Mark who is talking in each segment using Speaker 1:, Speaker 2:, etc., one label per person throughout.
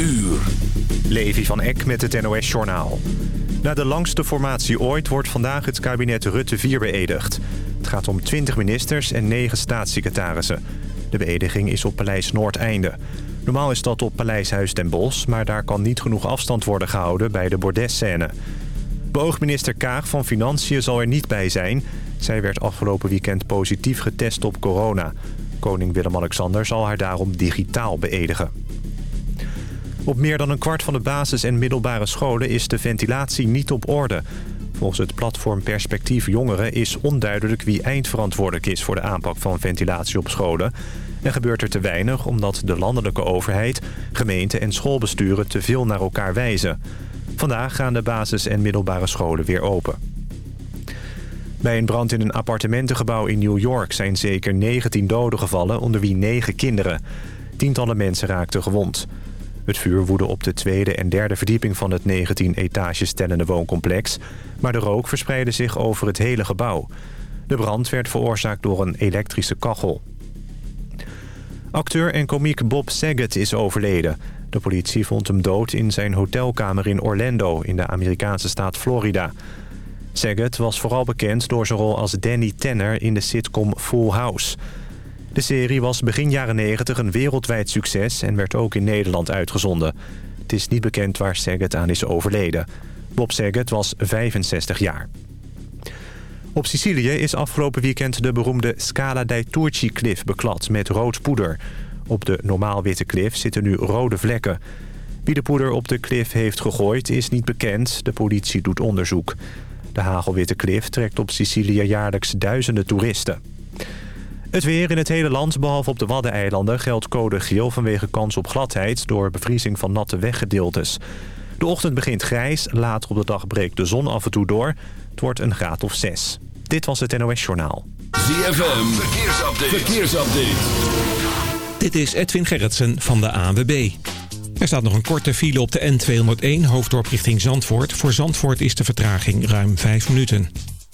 Speaker 1: uur.
Speaker 2: Levi van Eck met het NOS-journaal. Na de langste formatie ooit wordt vandaag het kabinet Rutte 4 beëdigd. Het gaat om 20 ministers en 9 staatssecretarissen. De beëdiging is op Paleis Noordeinde. Normaal is dat op Paleishuis Den Bosch... maar daar kan niet genoeg afstand worden gehouden bij de bordesscène. Beoogd minister Kaag van Financiën zal er niet bij zijn. Zij werd afgelopen weekend positief getest op corona. Koning Willem-Alexander zal haar daarom digitaal beëdigen. Op meer dan een kwart van de basis- en middelbare scholen is de ventilatie niet op orde. Volgens het platform Perspectief Jongeren is onduidelijk wie eindverantwoordelijk is voor de aanpak van ventilatie op scholen. En gebeurt er te weinig omdat de landelijke overheid, gemeenten en schoolbesturen te veel naar elkaar wijzen. Vandaag gaan de basis- en middelbare scholen weer open. Bij een brand in een appartementengebouw in New York zijn zeker 19 doden gevallen, onder wie 9 kinderen. Tientallen mensen raakten gewond. Het vuur woedde op de tweede en derde verdieping van het 19 etages tellende wooncomplex. Maar de rook verspreidde zich over het hele gebouw. De brand werd veroorzaakt door een elektrische kachel. Acteur en komiek Bob Saget is overleden. De politie vond hem dood in zijn hotelkamer in Orlando in de Amerikaanse staat Florida. Saget was vooral bekend door zijn rol als Danny Tanner in de sitcom Full House. De serie was begin jaren 90 een wereldwijd succes en werd ook in Nederland uitgezonden. Het is niet bekend waar Saget aan is overleden. Bob Saget was 65 jaar. Op Sicilië is afgelopen weekend de beroemde Scala dei Turci-klif beklad met rood poeder. Op de normaal witte klif zitten nu rode vlekken. Wie de poeder op de klif heeft gegooid is niet bekend. De politie doet onderzoek. De hagelwitte klif trekt op Sicilië jaarlijks duizenden toeristen. Het weer in het hele land, behalve op de Waddeneilanden... geldt code geel vanwege kans op gladheid... door bevriezing van natte weggedeeltes. De ochtend begint grijs, later op de dag breekt de zon af en toe door. Het wordt een graad of 6. Dit was het NOS Journaal.
Speaker 1: ZFM, verkeersupdate. verkeersupdate.
Speaker 3: Dit is Edwin Gerritsen van de ANWB. Er staat nog een korte file op de N201, hoofddorp richting Zandvoort. Voor Zandvoort is de vertraging ruim 5 minuten.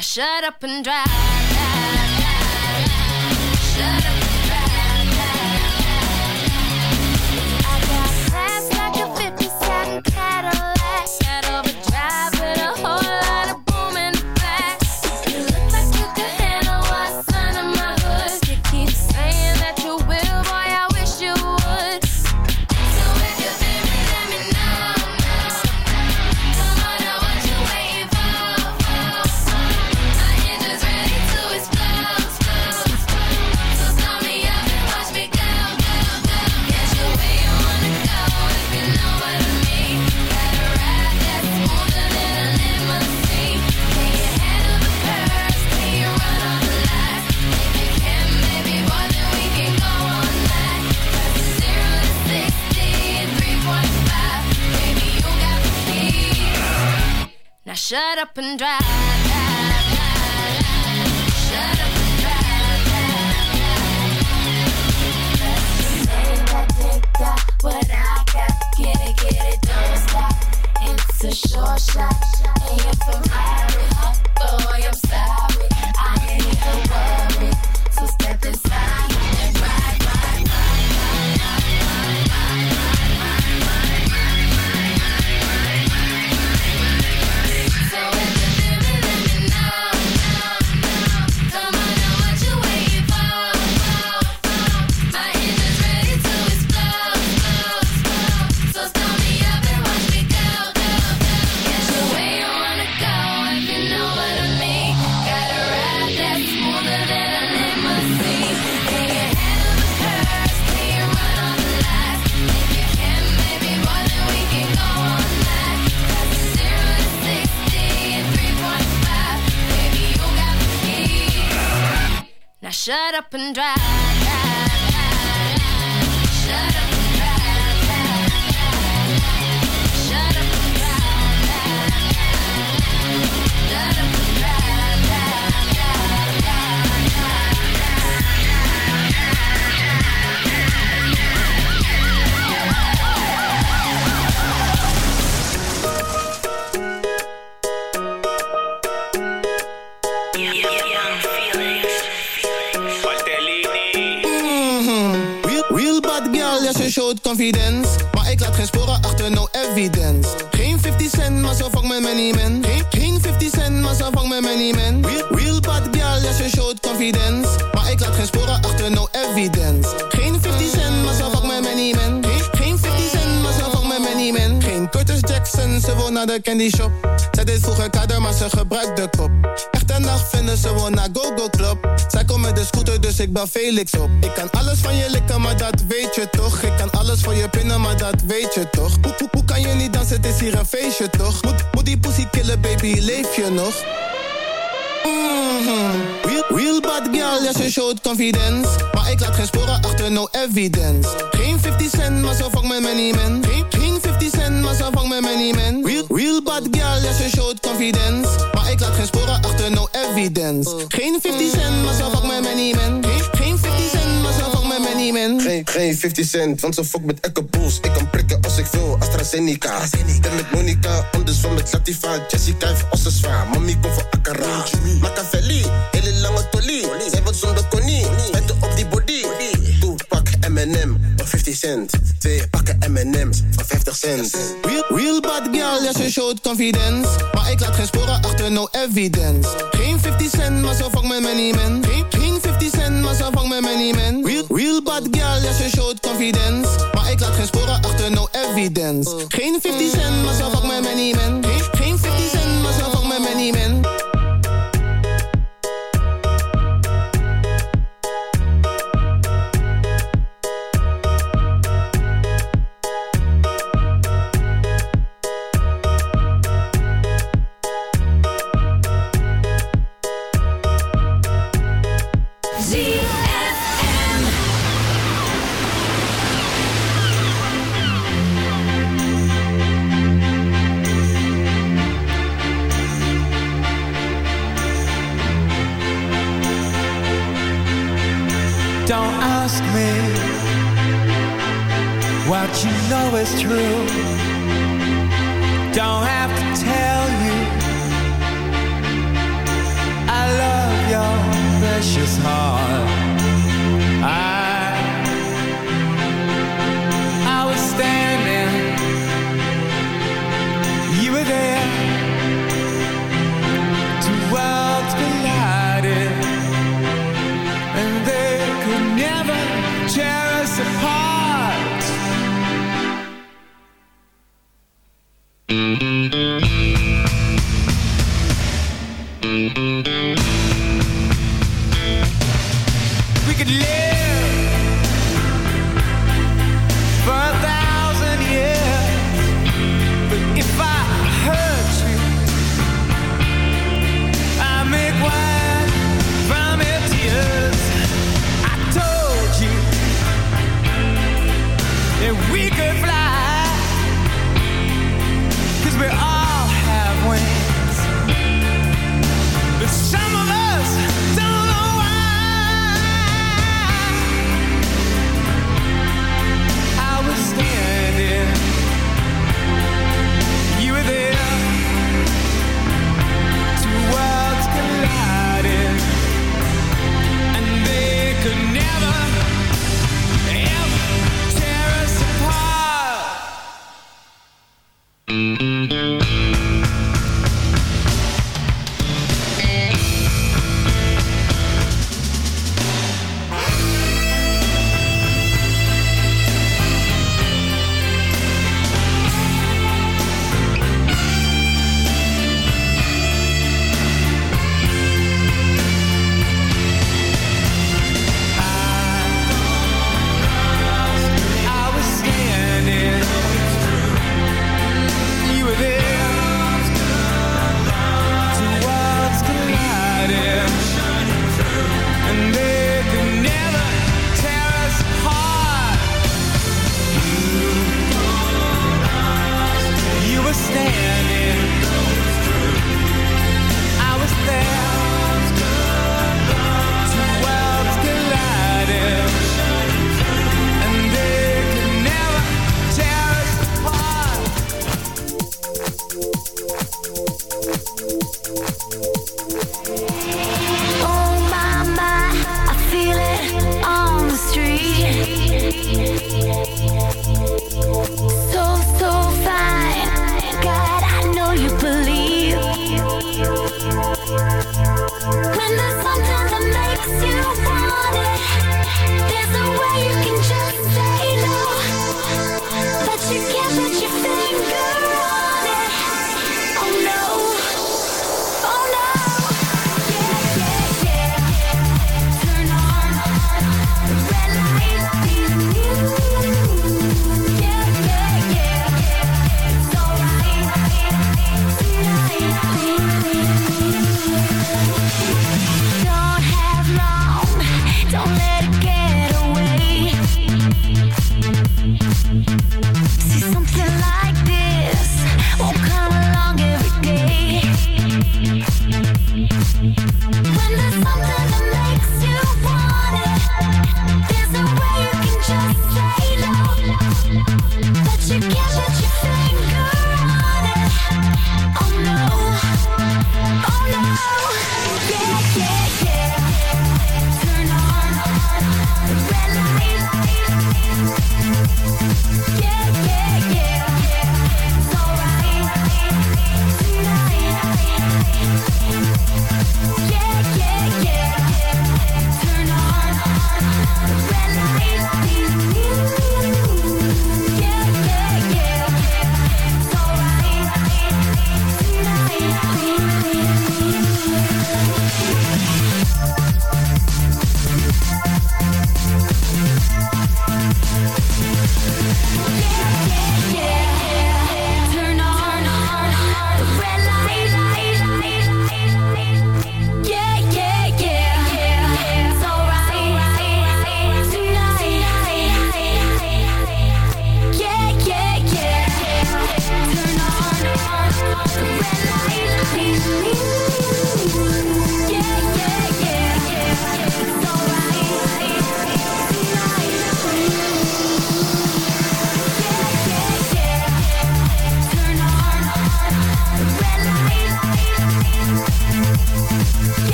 Speaker 4: Shut up and drive. drive, shut up and drive.
Speaker 5: Confidence. Maar ik laat geen sporen achter, no evidence. Geen 50 cent, maar zo vang met many men. Geen, geen 50 cent, maar zo vang met many men. Real, bad girl, ja, ze showt confidence. Maar ik laat geen sporen achter, no evidence. Geen 50 cent, maar zo vang met many men. Geen, geen 50 cent, maar zo vang met many men. Geen Curtis Jackson, ze wil naar de candy shop. Zij deed vroeger kader, maar ze gebruikt de kop. Nacht vinden ze wel naar Go-Go Club. Zij komt met de scooter, dus ik bel Felix op. Ik kan alles van je likken, maar dat weet je toch. Ik kan alles voor je pinnen, maar dat weet je toch. Hoe, hoe, hoe kan je niet dansen, het is hier een feestje toch? Moet, moet die pussy killen, baby, leef je nog? Real, real bad girl, ja, ze showt confidence. Maar ik laat geen sporen achter, no evidence. Geen 50 cent, maar zo vang met many men. Geen, geen 50 cent, maar zo vang met many men. Real, real bad girl, ja, ze showt confidence. Maar ik laat geen sporen achter, no evidence. Geen 50 cent, maar zo vang met many men. Geen, zo vang met many men.
Speaker 6: Geen, geen 50 cent, want ze fuck met Echo Bulls. Ik kan prikken als ik wil, AstraZeneca. Ben met Monica, anders van met Latifa. Jessica heeft ossen zwaar, mami komt voor Akara. Machiavelli, hele lange tolie. Zij wordt zonder konie, M&M voor 50 cent. Twee pakken M&M's voor 50 cent.
Speaker 5: Real, bad girl, ja, ze showt confidence. Maar ik laat geen sporen achter, no evidence. Geen 50 cent, maar zo vang met many men. Geen, geen 50 cent, maar zo vang met many men. Real, real bad girl, ja, ze showt confidence. Maar ik laat geen sporen achter, no evidence. Geen 50 cent, maar zo vang met many men. Geen,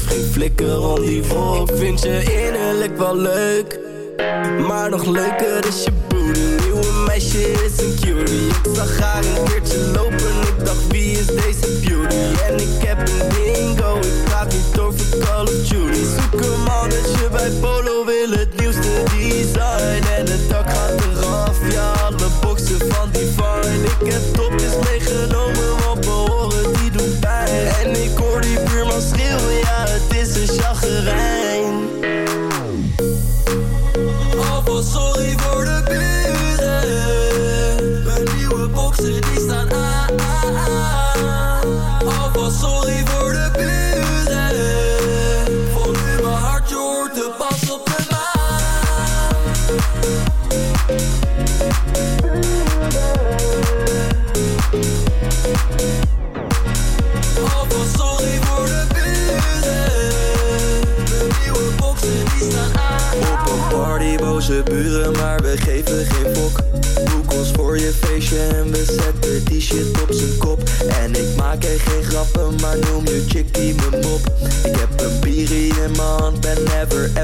Speaker 7: geef geen flikker om die volk Vind je innerlijk wel leuk Maar nog leuker is je booty Nieuwe meisje is een cutie. Ik zag haar een keertje lopen Ik dacht wie is deze beauty? En ik heb een bingo. Ik praat niet door voor Call of Duty. Zoek hem
Speaker 8: al dat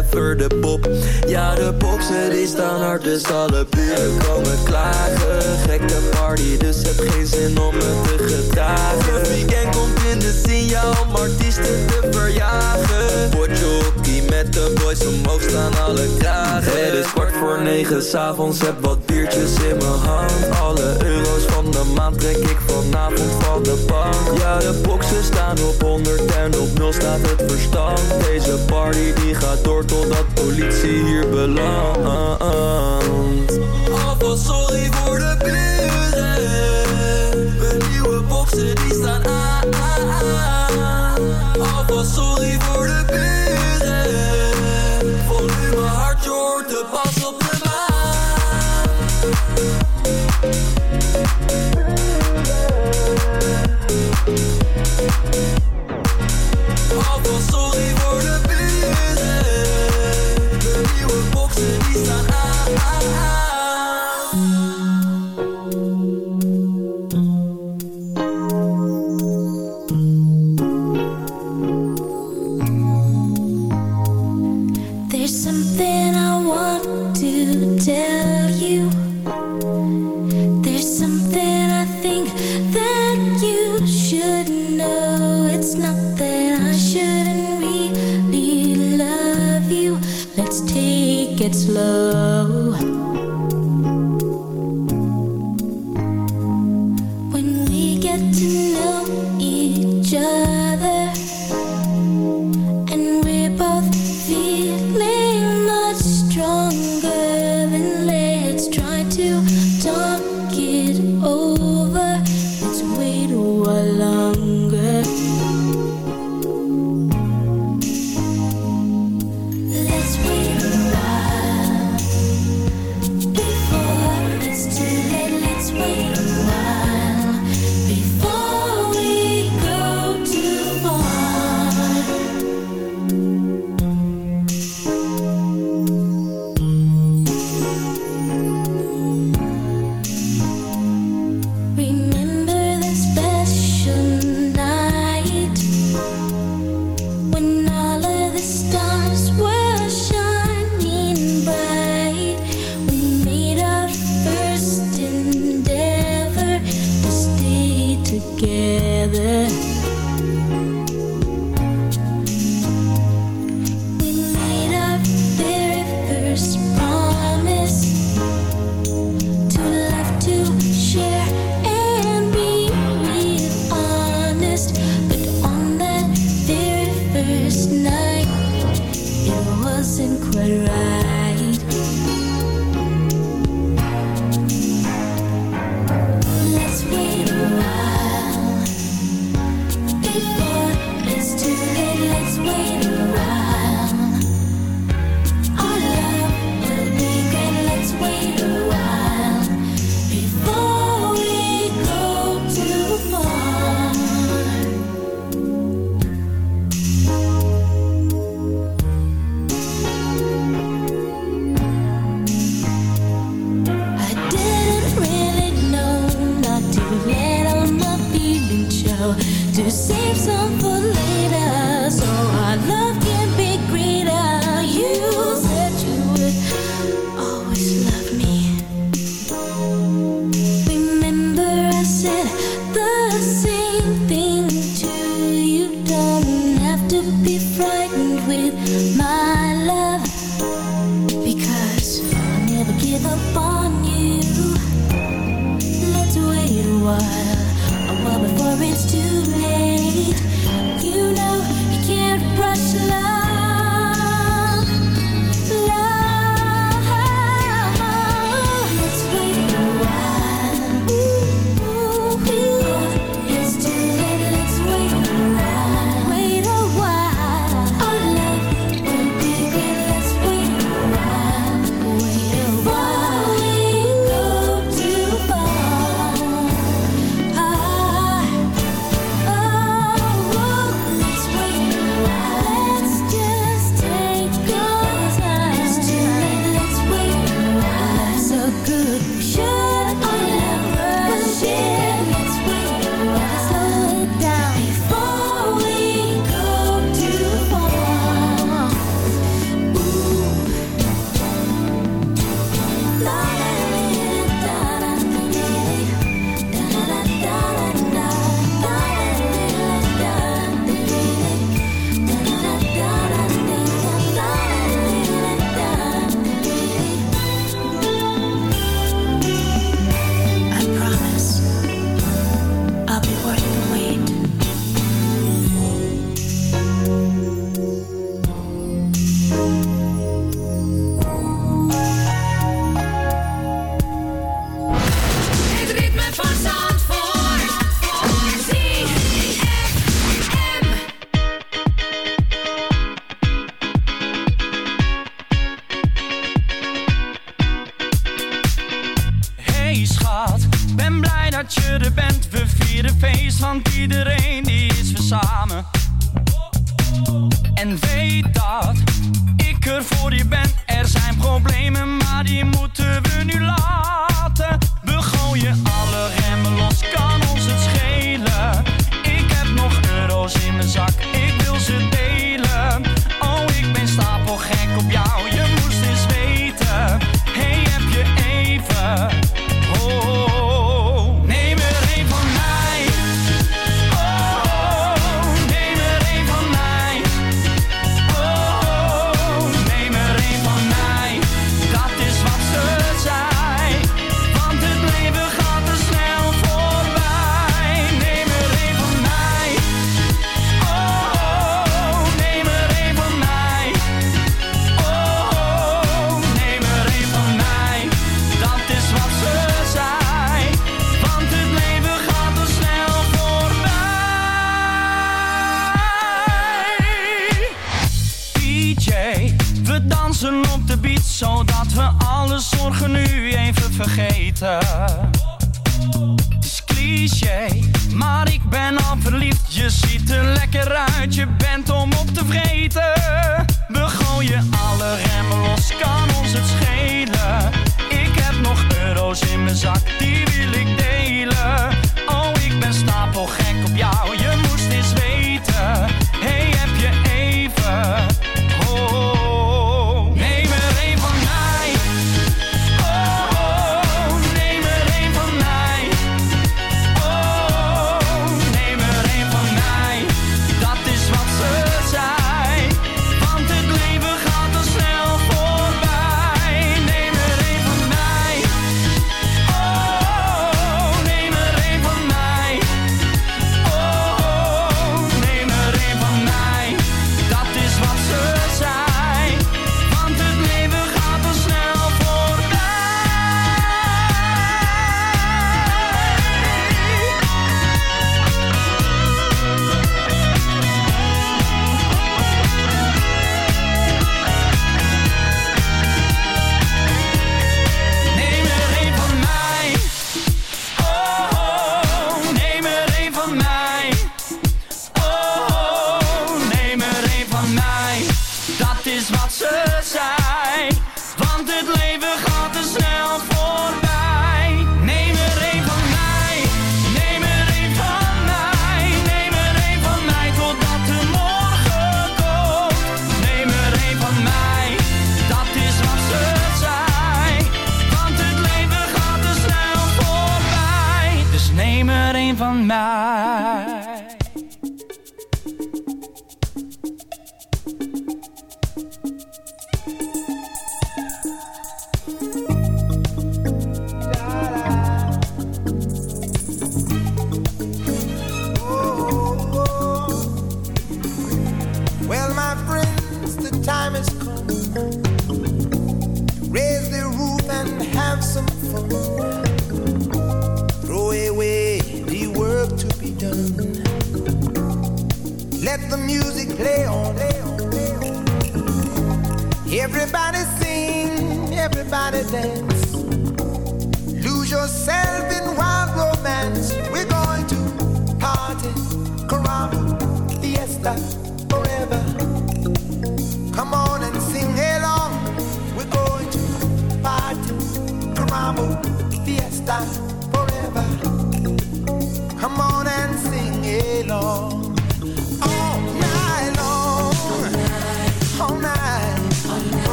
Speaker 8: Heffer, de
Speaker 7: pop. Ja, de boksen die staan hard, dus alle buren komen klagen. Gekke party, dus heb geen zin om me te gedragen. Het weekend komt in de zin, om artiesten te verjagen met de boys omhoog staan alle kragen Het is kwart voor negen s'avonds, heb wat biertjes in mijn hand. Alle euro's van de maand trek ik vanavond van de bank. Ja, de boxen staan op 100 en op nul staat het verstand. Deze party die gaat door totdat politie hier belandt.
Speaker 8: Alvast sorry voor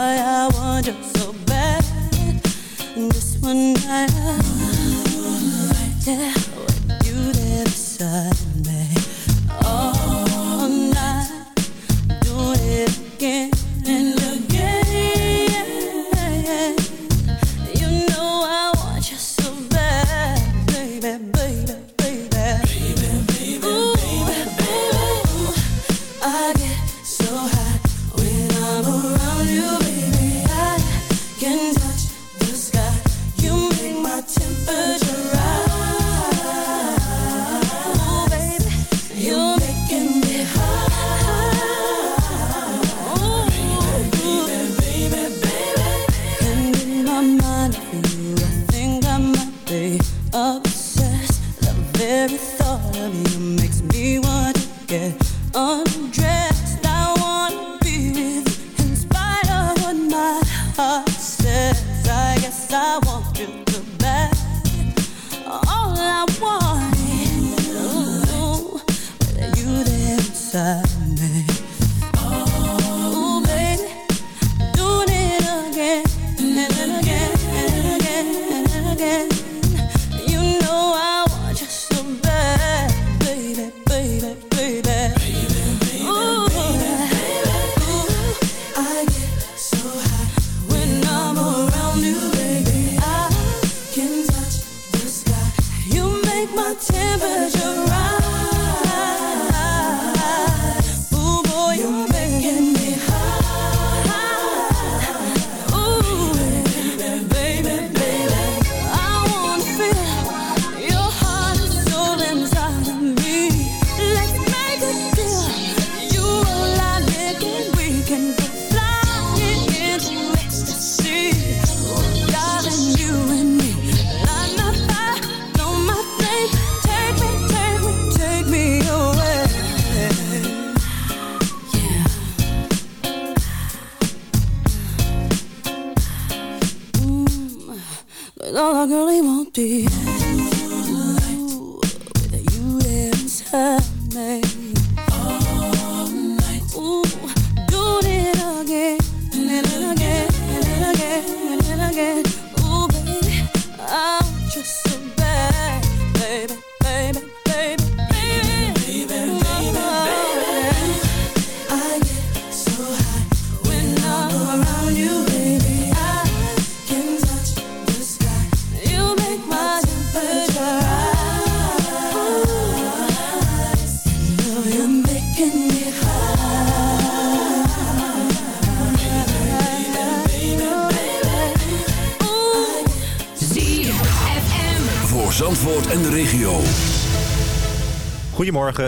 Speaker 8: Why I want you so bad. This one night, yeah.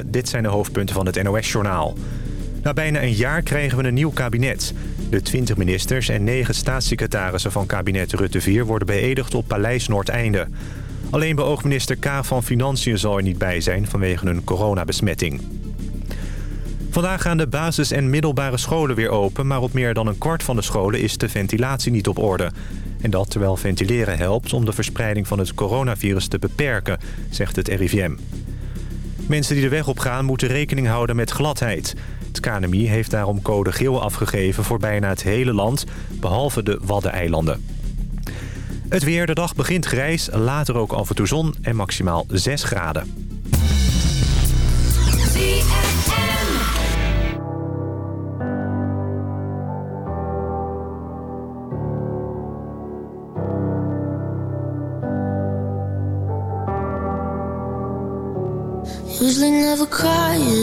Speaker 8: Dit zijn de hoofdpunten van het NOS-journaal. Na bijna een jaar krijgen we een nieuw kabinet. De 20 ministers en 9 staatssecretarissen van kabinet Rutte 4... worden beëdigd op Paleis Noordeinde. Alleen beoogd minister K. van Financiën zal er niet bij zijn... vanwege een coronabesmetting. Vandaag gaan de basis- en middelbare scholen weer open... maar op meer dan een kwart van de scholen is de ventilatie niet op orde. En dat terwijl ventileren helpt om de verspreiding van het coronavirus te beperken... zegt het RIVM. Mensen die de weg op gaan moeten rekening houden met gladheid. Het KNMI heeft daarom code geel afgegeven voor bijna het hele land... behalve de Waddeneilanden. Het weer, de dag begint grijs, later ook af en toe zon en maximaal 6 graden.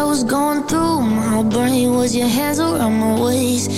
Speaker 9: That was going through my brain was your hands around my waist.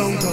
Speaker 10: Don't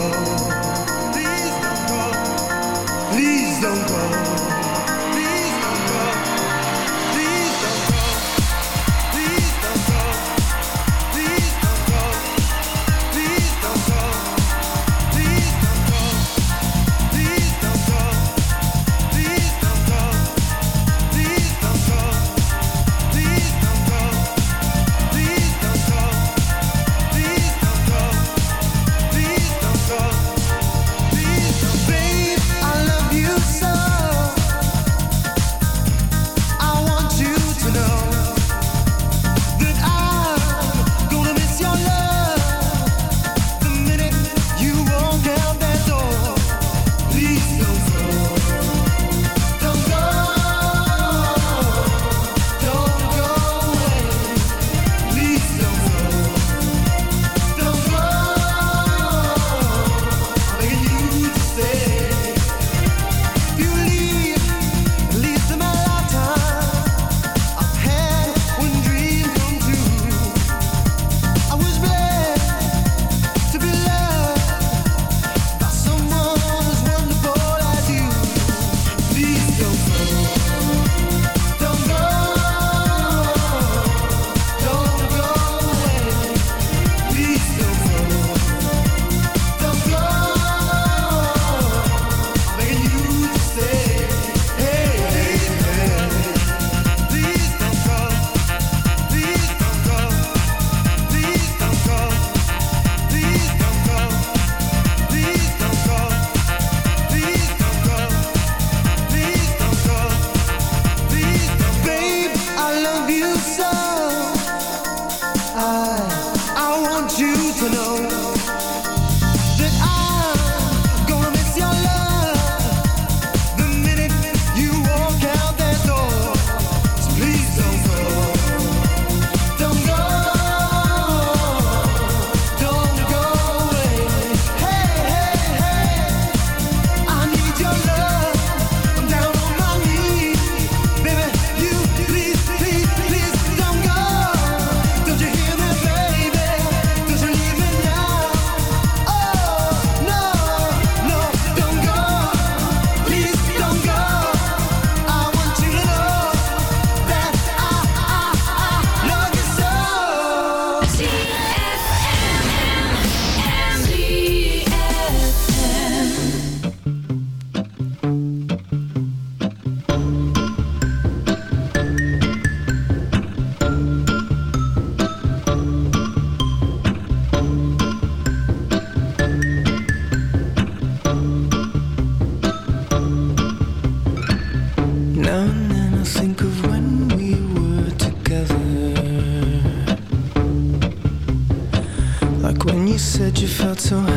Speaker 10: So.
Speaker 11: high